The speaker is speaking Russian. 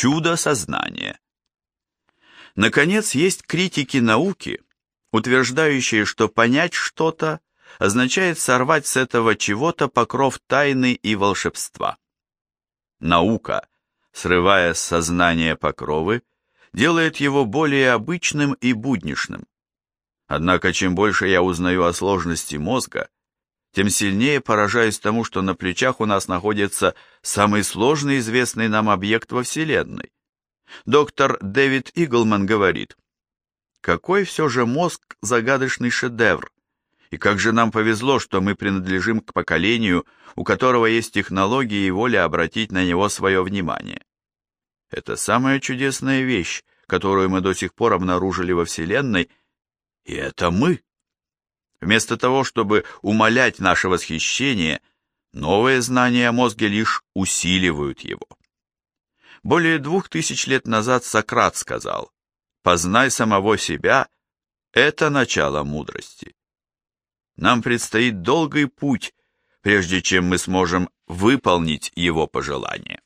Чудо сознания. Наконец, есть критики науки, утверждающие, что понять что-то означает сорвать с этого чего-то покров тайны и волшебства. Наука, срывая с сознания покровы, делает его более обычным и буднишным. Однако, чем больше я узнаю о сложности мозга, тем сильнее поражаюсь тому, что на плечах у нас находится самый сложный известный нам объект во Вселенной. Доктор Дэвид Иглман говорит, какой все же мозг загадочный шедевр, и как же нам повезло, что мы принадлежим к поколению, у которого есть технологии и воля обратить на него свое внимание. Это самая чудесная вещь, которую мы до сих пор обнаружили во Вселенной, и это мы. Вместо того, чтобы умалять наше восхищение, новые знания о мозге лишь усиливают его. Более двух тысяч лет назад Сократ сказал, «Познай самого себя – это начало мудрости». Нам предстоит долгий путь, прежде чем мы сможем выполнить его пожелание.